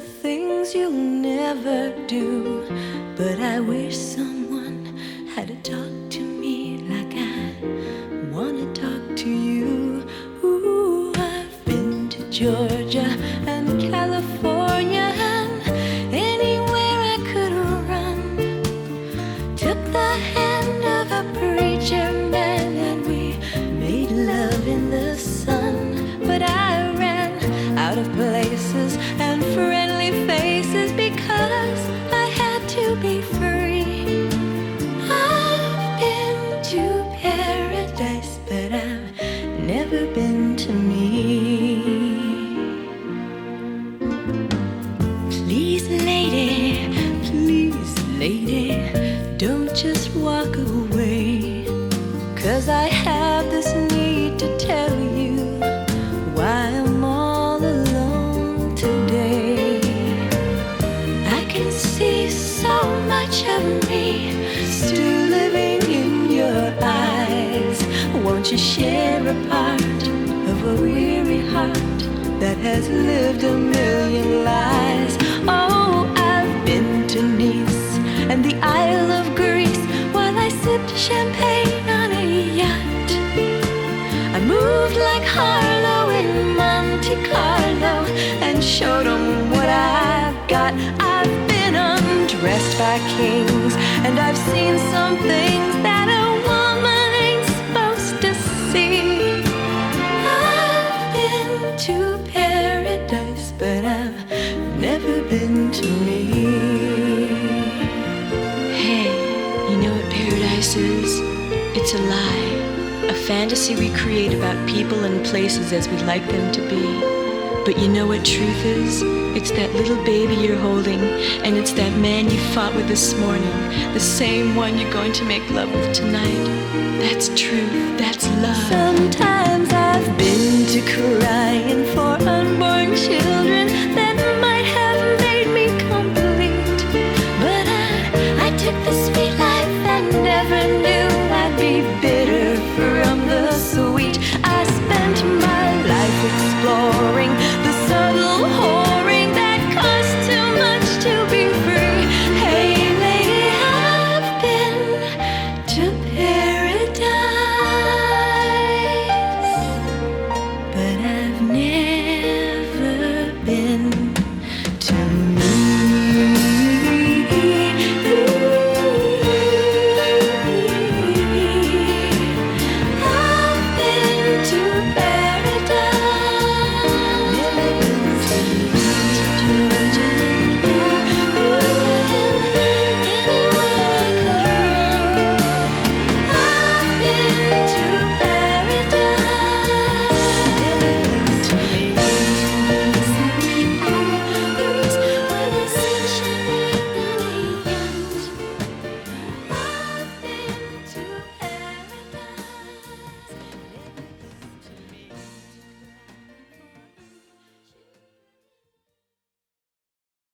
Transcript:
never do. But I wish someone had talked to me like I wanna talk to you. Ooh, I've been to Georgia and California and anywhere I could run. Took the hand just walk away. Cause I have this need to tell you why I'm all alone today. I can see so much of me still living in your eyes. Won't you share a part of a weary heart that has lived a million lives? Oh, I've been to Nice and the Isle of Greece sipped champagne on a yacht. I moved like Harlow in Monte Carlo and showed 'em what I've got. I've been undressed by kings and I've seen some things that It's a lie, a fantasy we create about people and places as we'd like them to be. But you know what truth is? It's that little baby you're holding, and it's that man you fought with this morning, the same one you're going to make love with tonight. That's truth, that's love. Sometimes I've